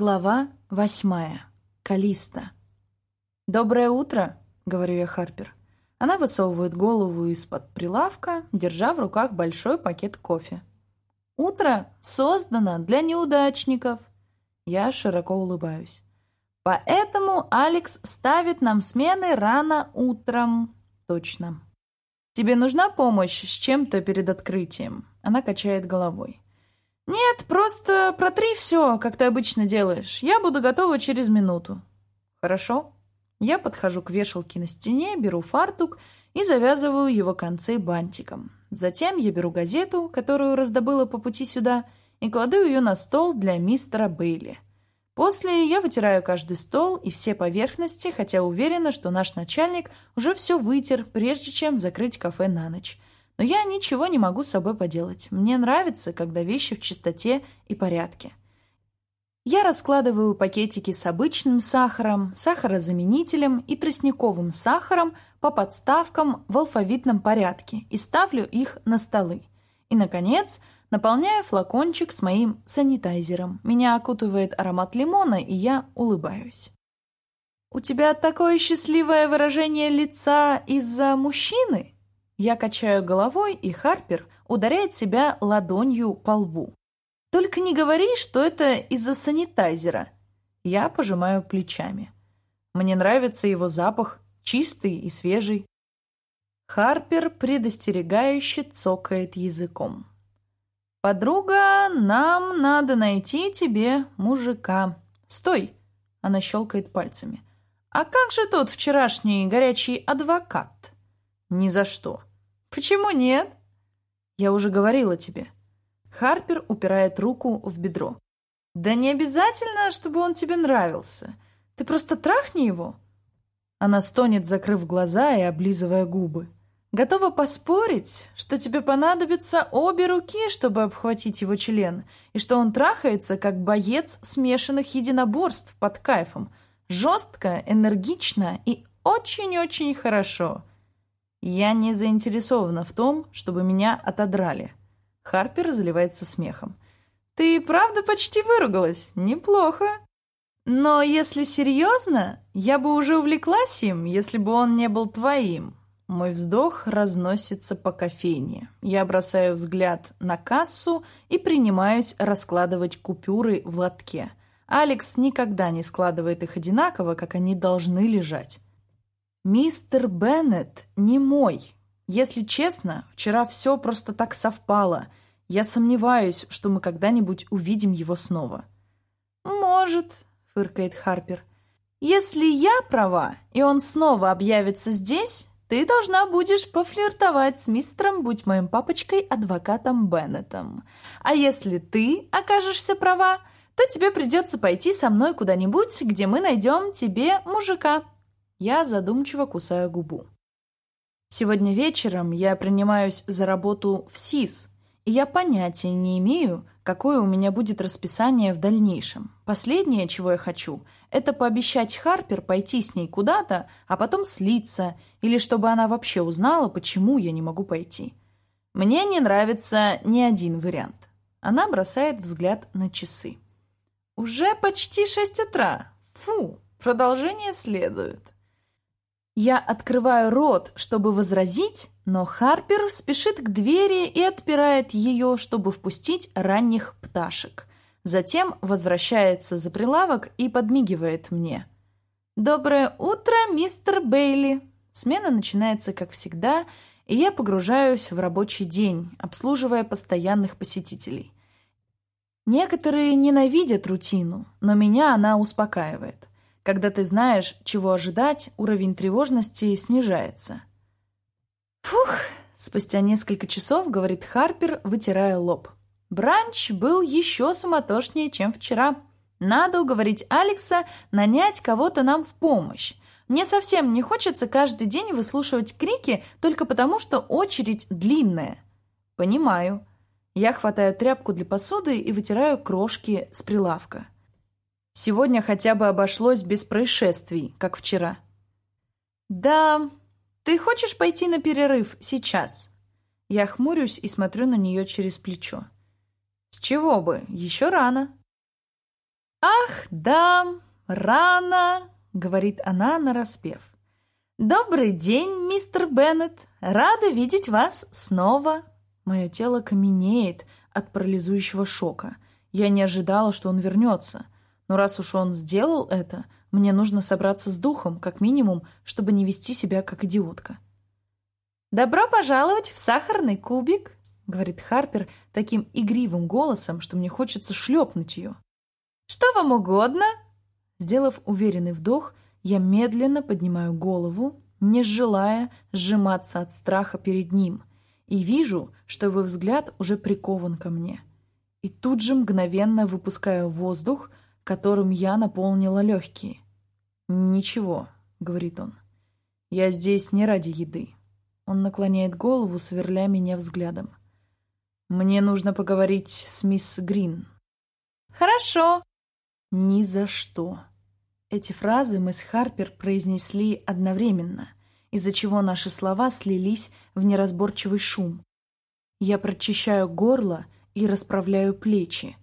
Глава восьмая. Калиста. «Доброе утро», — говорю я Харпер. Она высовывает голову из-под прилавка, держа в руках большой пакет кофе. «Утро создано для неудачников». Я широко улыбаюсь. «Поэтому Алекс ставит нам смены рано утром». «Точно». «Тебе нужна помощь с чем-то перед открытием?» Она качает головой. «Нет, просто протри все, как ты обычно делаешь. Я буду готова через минуту». «Хорошо». Я подхожу к вешалке на стене, беру фартук и завязываю его концы бантиком. Затем я беру газету, которую раздобыла по пути сюда, и кладу ее на стол для мистера Бейли. После я вытираю каждый стол и все поверхности, хотя уверена, что наш начальник уже все вытер, прежде чем закрыть кафе на ночь. Но я ничего не могу с собой поделать. Мне нравится, когда вещи в чистоте и порядке. Я раскладываю пакетики с обычным сахаром, сахарозаменителем и тростниковым сахаром по подставкам в алфавитном порядке и ставлю их на столы. И, наконец, наполняю флакончик с моим санитайзером. Меня окутывает аромат лимона, и я улыбаюсь. «У тебя такое счастливое выражение лица из-за мужчины?» Я качаю головой, и Харпер ударяет себя ладонью по лбу. «Только не говори, что это из-за санитайзера». Я пожимаю плечами. Мне нравится его запах, чистый и свежий. Харпер предостерегающе цокает языком. «Подруга, нам надо найти тебе мужика. Стой!» Она щелкает пальцами. «А как же тот вчерашний горячий адвокат?» «Ни за что. «Почему нет?» «Я уже говорила тебе». Харпер упирает руку в бедро. «Да не обязательно, чтобы он тебе нравился. Ты просто трахни его». Она стонет, закрыв глаза и облизывая губы. «Готова поспорить, что тебе понадобятся обе руки, чтобы обхватить его член, и что он трахается, как боец смешанных единоборств под кайфом. Жестко, энергично и очень-очень хорошо». Я не заинтересована в том, чтобы меня отодрали. Харпер заливается смехом. Ты правда почти выругалась? Неплохо. Но если серьезно, я бы уже увлеклась им, если бы он не был твоим. Мой вздох разносится по кофейне. Я бросаю взгляд на кассу и принимаюсь раскладывать купюры в лотке. Алекс никогда не складывает их одинаково, как они должны лежать. «Мистер Беннет не мой. Если честно, вчера все просто так совпало. Я сомневаюсь, что мы когда-нибудь увидим его снова». «Может», — фыркает Харпер. «Если я права, и он снова объявится здесь, ты должна будешь пофлиртовать с мистером, будь моим папочкой, адвокатом Беннетом. А если ты окажешься права, то тебе придется пойти со мной куда-нибудь, где мы найдем тебе мужика». Я задумчиво кусаю губу. Сегодня вечером я принимаюсь за работу в СИС, и я понятия не имею, какое у меня будет расписание в дальнейшем. Последнее, чего я хочу, это пообещать Харпер пойти с ней куда-то, а потом слиться, или чтобы она вообще узнала, почему я не могу пойти. Мне не нравится ни один вариант. Она бросает взгляд на часы. «Уже почти шесть утра. Фу, продолжение следует». Я открываю рот, чтобы возразить, но Харпер спешит к двери и отпирает ее, чтобы впустить ранних пташек. Затем возвращается за прилавок и подмигивает мне. «Доброе утро, мистер Бейли!» Смена начинается, как всегда, и я погружаюсь в рабочий день, обслуживая постоянных посетителей. Некоторые ненавидят рутину, но меня она успокаивает. Когда ты знаешь, чего ожидать, уровень тревожности снижается. «Фух!» — спустя несколько часов, говорит Харпер, вытирая лоб. «Бранч был еще суматошнее, чем вчера. Надо уговорить Алекса нанять кого-то нам в помощь. Мне совсем не хочется каждый день выслушивать крики только потому, что очередь длинная». «Понимаю». Я хватаю тряпку для посуды и вытираю крошки с прилавка. Сегодня хотя бы обошлось без происшествий, как вчера. «Да, ты хочешь пойти на перерыв сейчас?» Я хмурюсь и смотрю на нее через плечо. «С чего бы? Еще рано». «Ах, да, рано!» — говорит она нараспев. «Добрый день, мистер Беннет! Рада видеть вас снова!» Мое тело каменеет от парализующего шока. Я не ожидала, что он вернется. Но раз уж он сделал это, мне нужно собраться с духом, как минимум, чтобы не вести себя как идиотка. «Добро пожаловать в сахарный кубик!» — говорит Харпер таким игривым голосом, что мне хочется шлепнуть ее. «Что вам угодно?» Сделав уверенный вдох, я медленно поднимаю голову, не желая сжиматься от страха перед ним, и вижу, что его взгляд уже прикован ко мне. И тут же мгновенно выпускаю воздух, которым я наполнила легкие. «Ничего», — говорит он, — «я здесь не ради еды». Он наклоняет голову, сверля меня взглядом. «Мне нужно поговорить с мисс Грин». «Хорошо», «Ни за что». Эти фразы мы с Харпер произнесли одновременно, из-за чего наши слова слились в неразборчивый шум. Я прочищаю горло и расправляю плечи.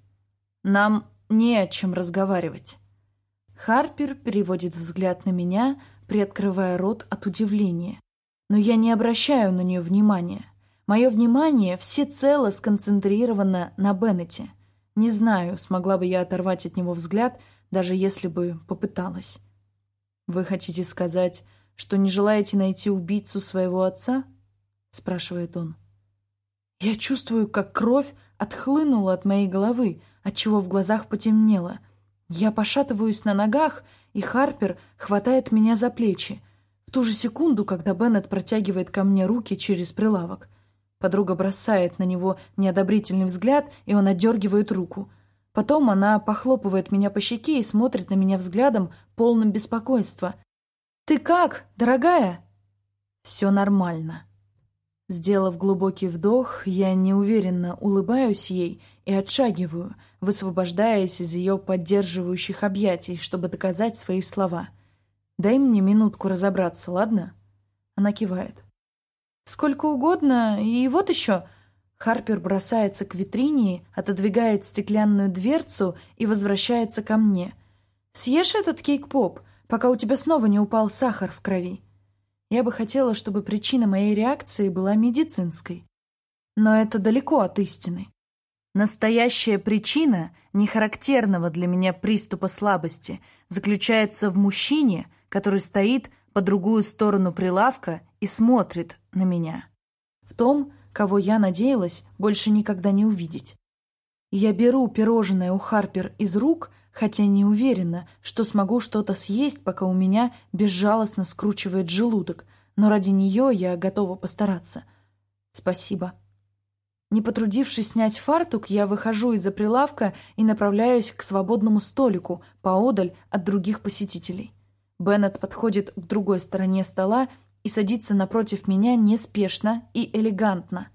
Нам не о чем разговаривать. Харпер переводит взгляд на меня, приоткрывая рот от удивления. Но я не обращаю на нее внимания. Мое внимание всецело сконцентрировано на Беннете. Не знаю, смогла бы я оторвать от него взгляд, даже если бы попыталась. «Вы хотите сказать, что не желаете найти убийцу своего отца?» — спрашивает он. Я чувствую, как кровь отхлынула от моей головы, отчего в глазах потемнело. Я пошатываюсь на ногах, и Харпер хватает меня за плечи. В ту же секунду, когда Беннет протягивает ко мне руки через прилавок — Подруга бросает на него неодобрительный взгляд, и он отдергивает руку. Потом она похлопывает меня по щеке и смотрит на меня взглядом, полным беспокойства. «Ты как, дорогая?» «Все нормально». Сделав глубокий вдох, я неуверенно улыбаюсь ей и отшагиваю, высвобождаясь из ее поддерживающих объятий, чтобы доказать свои слова. «Дай мне минутку разобраться, ладно?» Она кивает. Сколько угодно, и вот еще... Харпер бросается к витрине, отодвигает стеклянную дверцу и возвращается ко мне. «Съешь этот кейк-поп, пока у тебя снова не упал сахар в крови». Я бы хотела, чтобы причина моей реакции была медицинской. Но это далеко от истины. Настоящая причина нехарактерного для меня приступа слабости заключается в мужчине, который стоит по другую сторону прилавка и смотрит на меня. В том, кого я надеялась больше никогда не увидеть. Я беру пирожное у Харпер из рук, хотя не уверена, что смогу что-то съесть, пока у меня безжалостно скручивает желудок, но ради нее я готова постараться. Спасибо. Не потрудившись снять фартук, я выхожу из-за прилавка и направляюсь к свободному столику поодаль от других посетителей. Беннет подходит к другой стороне стола и садится напротив меня неспешно и элегантно.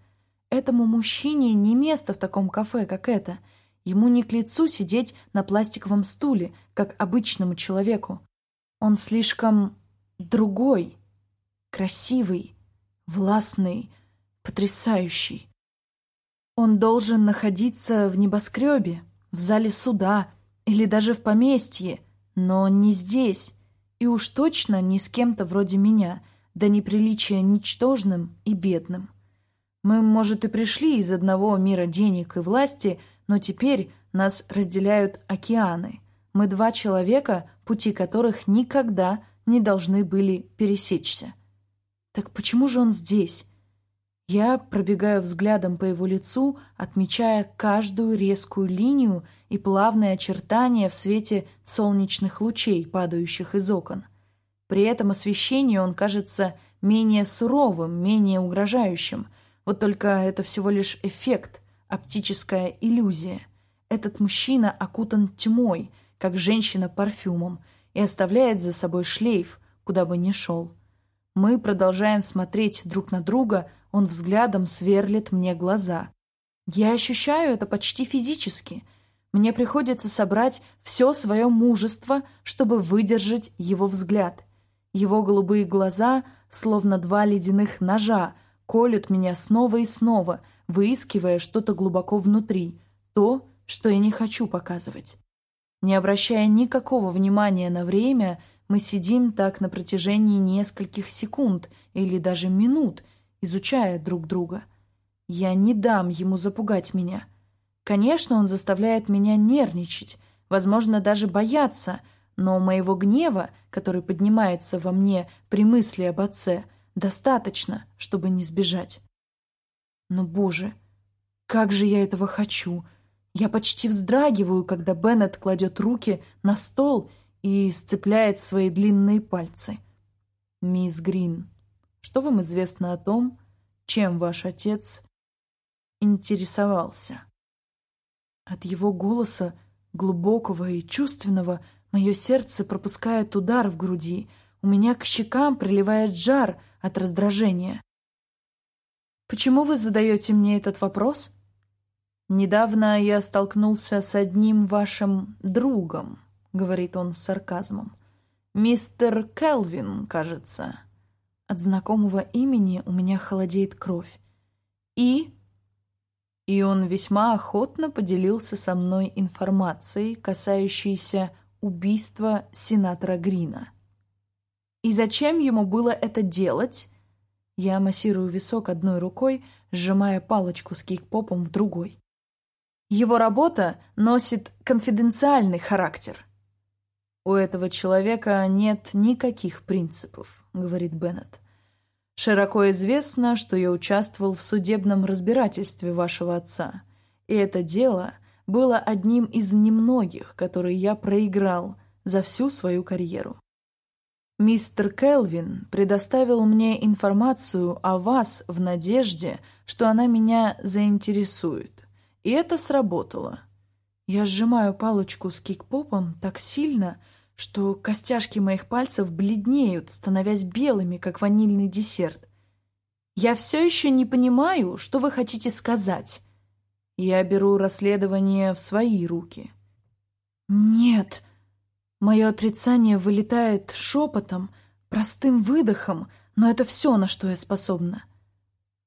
Этому мужчине не место в таком кафе, как это. Ему не к лицу сидеть на пластиковом стуле, как обычному человеку. Он слишком другой, красивый, властный, потрясающий. Он должен находиться в небоскребе, в зале суда или даже в поместье, но не здесь, и уж точно не с кем-то вроде меня — до неприличия ничтожным и бедным. Мы, может, и пришли из одного мира денег и власти, но теперь нас разделяют океаны. Мы два человека, пути которых никогда не должны были пересечься. Так почему же он здесь? Я пробегаю взглядом по его лицу, отмечая каждую резкую линию и плавные очертания в свете солнечных лучей, падающих из окон. При этом освещению он кажется менее суровым, менее угрожающим. Вот только это всего лишь эффект, оптическая иллюзия. Этот мужчина окутан тьмой, как женщина парфюмом, и оставляет за собой шлейф, куда бы ни шел. Мы продолжаем смотреть друг на друга, он взглядом сверлит мне глаза. Я ощущаю это почти физически. Мне приходится собрать все свое мужество, чтобы выдержать его взгляд — его голубые глаза, словно два ледяных ножа, колют меня снова и снова, выискивая что-то глубоко внутри, то, что я не хочу показывать. Не обращая никакого внимания на время, мы сидим так на протяжении нескольких секунд или даже минут, изучая друг друга. Я не дам ему запугать меня. Конечно, он заставляет меня нервничать, возможно, даже бояться, но моего гнева, который поднимается во мне при мысли об отце, достаточно, чтобы не сбежать. Но, боже, как же я этого хочу! Я почти вздрагиваю, когда Беннет кладет руки на стол и сцепляет свои длинные пальцы. «Мисс Грин, что вам известно о том, чем ваш отец интересовался?» От его голоса, глубокого и чувственного, мое сердце пропускает удар в груди, у меня к щекам приливает жар от раздражения. «Почему вы задаете мне этот вопрос?» «Недавно я столкнулся с одним вашим другом», — говорит он с сарказмом. «Мистер Келвин, кажется». От знакомого имени у меня холодеет кровь. «И?» И он весьма охотно поделился со мной информацией, касающейся убийства сенатора Грина. И зачем ему было это делать? Я массирую висок одной рукой, сжимая палочку с кикпопом в другой. Его работа носит конфиденциальный характер. «У этого человека нет никаких принципов», — говорит Беннет. «Широко известно, что я участвовал в судебном разбирательстве вашего отца, и это дело было одним из немногих, которые я проиграл за всю свою карьеру. Мистер Келвин предоставил мне информацию о вас в надежде, что она меня заинтересует. И это сработало. Я сжимаю палочку с кикпопом так сильно, что костяшки моих пальцев бледнеют, становясь белыми, как ванильный десерт. Я все еще не понимаю, что вы хотите сказать. Я беру расследование в свои руки. Нет. Мое отрицание вылетает шепотом, простым выдохом, но это все, на что я способна.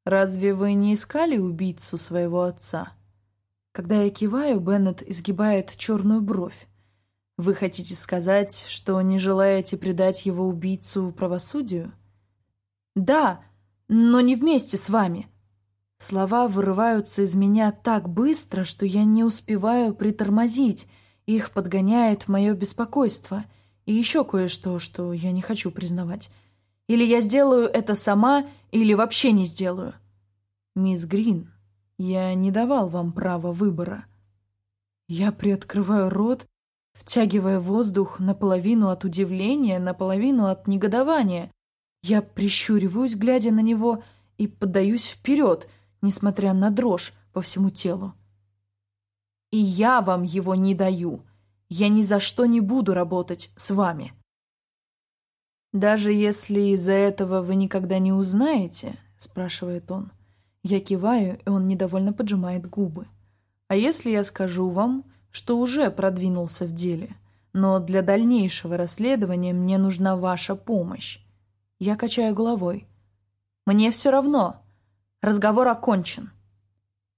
Разве вы не искали убийцу своего отца? Когда я киваю, Беннет изгибает черную бровь. «Вы хотите сказать, что не желаете предать его убийцу правосудию?» «Да, но не вместе с вами». Слова вырываются из меня так быстро, что я не успеваю притормозить. Их подгоняет мое беспокойство. И еще кое-что, что я не хочу признавать. Или я сделаю это сама, или вообще не сделаю. «Мисс Грин», я не давал вам права выбора. Я приоткрываю рот, втягивая воздух наполовину от удивления, наполовину от негодования. Я прищуриваюсь, глядя на него, и поддаюсь вперед, несмотря на дрожь по всему телу. И я вам его не даю. Я ни за что не буду работать с вами. Даже если из-за этого вы никогда не узнаете, спрашивает он, — я киваю, и он недовольно поджимает губы. А если я скажу вам, что уже продвинулся в деле, но для дальнейшего расследования мне нужна ваша помощь? Я качаю головой. Мне все равно. Разговор окончен.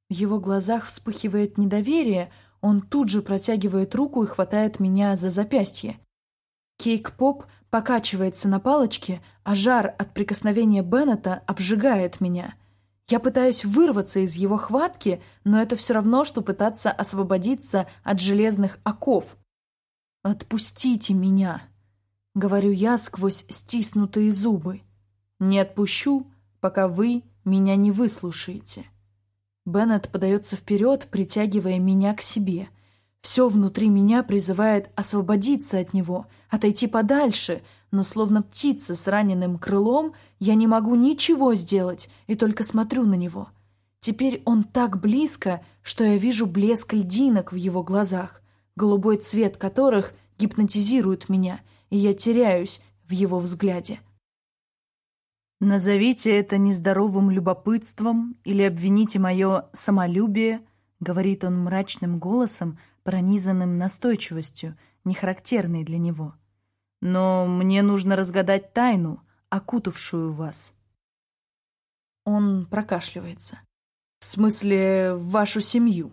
В его глазах вспыхивает недоверие, он тут же протягивает руку и хватает меня за запястье. Кейк-поп покачивается на палочке, а жар от прикосновения Беннета обжигает меня — я пытаюсь вырваться из его хватки, но это все равно, что пытаться освободиться от железных оков. «Отпустите меня!» — говорю я сквозь стиснутые зубы. «Не отпущу, пока вы меня не выслушаете». Беннет подается вперед, притягивая меня к себе. Все внутри меня призывает освободиться от него, отойти подальше — но словно птица с раненым крылом я не могу ничего сделать и только смотрю на него. Теперь он так близко, что я вижу блеск льдинок в его глазах, голубой цвет которых гипнотизирует меня, и я теряюсь в его взгляде. «Назовите это нездоровым любопытством или обвините мое самолюбие», — говорит он мрачным голосом, пронизанным настойчивостью, не характерной для него. — но мне нужно разгадать тайну, окутавшую вас. Он прокашливается. В смысле, вашу семью.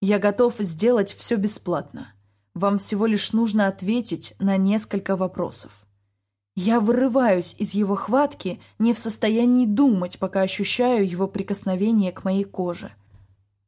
Я готов сделать все бесплатно. Вам всего лишь нужно ответить на несколько вопросов. Я вырываюсь из его хватки, не в состоянии думать, пока ощущаю его прикосновение к моей коже.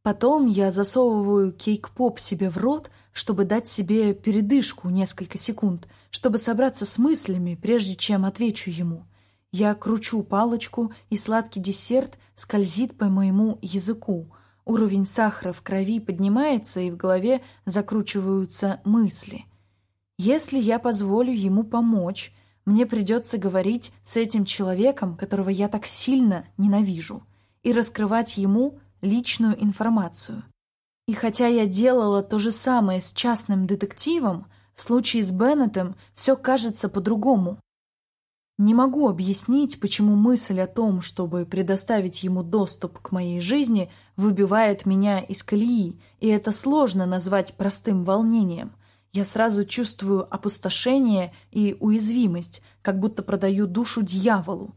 Потом я засовываю кейк-поп себе в рот, чтобы дать себе передышку несколько секунд, чтобы собраться с мыслями, прежде чем отвечу ему. Я кручу палочку, и сладкий десерт скользит по моему языку. Уровень сахара в крови поднимается, и в голове закручиваются мысли. Если я позволю ему помочь, мне придется говорить с этим человеком, которого я так сильно ненавижу, и раскрывать ему личную информацию. И хотя я делала то же самое с частным детективом, в случае с Беннетом все кажется по-другому. Не могу объяснить, почему мысль о том, чтобы предоставить ему доступ к моей жизни, выбивает меня из колеи, и это сложно назвать простым волнением. Я сразу чувствую опустошение и уязвимость, как будто продаю душу дьяволу.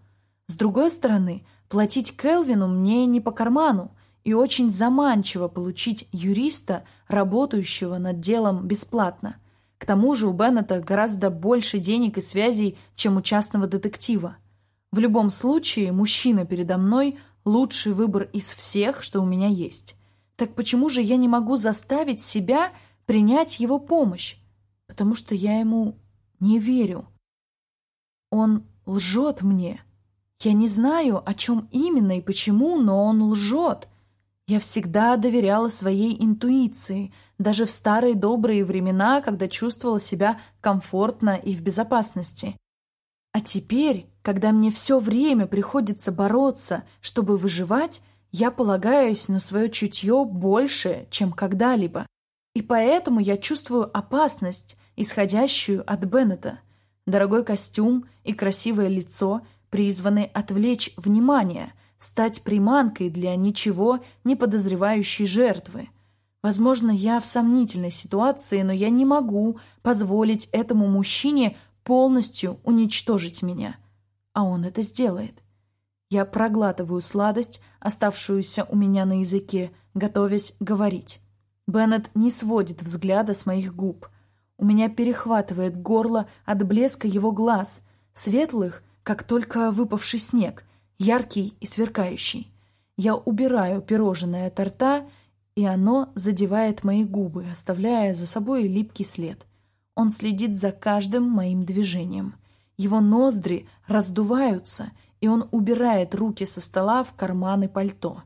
С другой стороны, платить Келвину мне не по карману, и очень заманчиво получить юриста, работающего над делом бесплатно. К тому же у Беннета гораздо больше денег и связей, чем у частного детектива. В любом случае, мужчина передо мной – лучший выбор из всех, что у меня есть. Так почему же я не могу заставить себя принять его помощь? Потому что я ему не верю. Он лжет мне. Я не знаю, о чем именно и почему, но он лжет – я всегда доверяла своей интуиции, даже в старые добрые времена, когда чувствовала себя комфортно и в безопасности. А теперь, когда мне все время приходится бороться, чтобы выживать, я полагаюсь на свое чутье больше, чем когда-либо. И поэтому я чувствую опасность, исходящую от Беннета. Дорогой костюм и красивое лицо призваны отвлечь внимание – стать приманкой для ничего не подозревающей жертвы. Возможно, я в сомнительной ситуации, но я не могу позволить этому мужчине полностью уничтожить меня. А он это сделает. Я проглатываю сладость, оставшуюся у меня на языке, готовясь говорить. Беннет не сводит взгляда с моих губ. У меня перехватывает горло от блеска его глаз, светлых, как только выпавший снег — яркий и сверкающий. Я убираю пирожное от рта, и оно задевает мои губы, оставляя за собой липкий след. Он следит за каждым моим движением. Его ноздри раздуваются, и он убирает руки со стола в карманы пальто.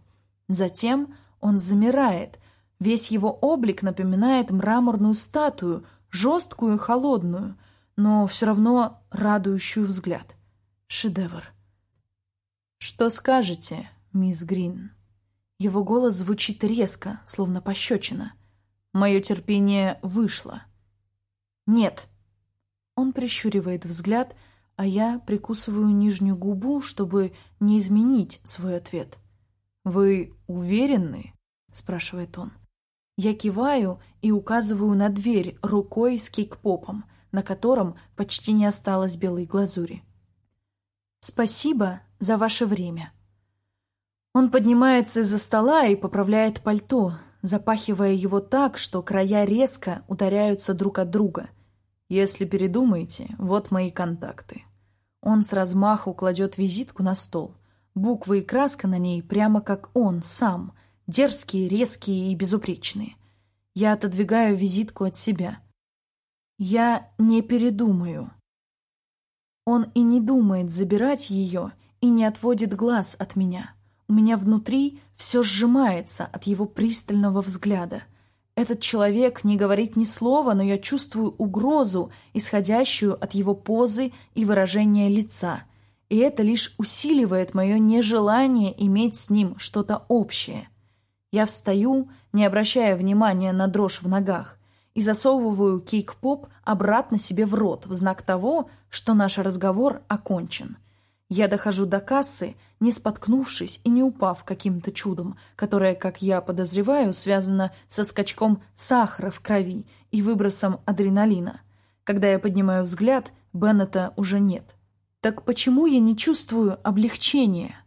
Затем он замирает. Весь его облик напоминает мраморную статую, жесткую и холодную, но все равно радующую взгляд. Шедевр. «Что скажете, мисс Грин?» Его голос звучит резко, словно пощечина. Мое терпение вышло. «Нет». Он прищуривает взгляд, а я прикусываю нижнюю губу, чтобы не изменить свой ответ. «Вы уверены?» — спрашивает он. Я киваю и указываю на дверь рукой с кик-попом, на котором почти не осталось белой глазури. «Спасибо за ваше время». Он поднимается из-за стола и поправляет пальто, запахивая его так, что края резко ударяются друг от друга. «Если передумаете, вот мои контакты». Он с размаху кладет визитку на стол. Буквы и краска на ней прямо как он сам, дерзкие, резкие и безупречные. Я отодвигаю визитку от себя. Я не передумаю. Он и не думает забирать ее, и не отводит глаз от меня. У меня внутри все сжимается от его пристального взгляда. Этот человек не говорит ни слова, но я чувствую угрозу, исходящую от его позы и выражения лица. И это лишь усиливает мое нежелание иметь с ним что-то общее. Я встаю, не обращая внимания на дрожь в ногах и засовываю кейк-поп обратно себе в рот в знак того, что наш разговор окончен. Я дохожу до кассы, не споткнувшись и не упав каким-то чудом, которое, как я подозреваю, связано со скачком сахара в крови и выбросом адреналина. Когда я поднимаю взгляд, Беннета уже нет. Так почему я не чувствую облегчения?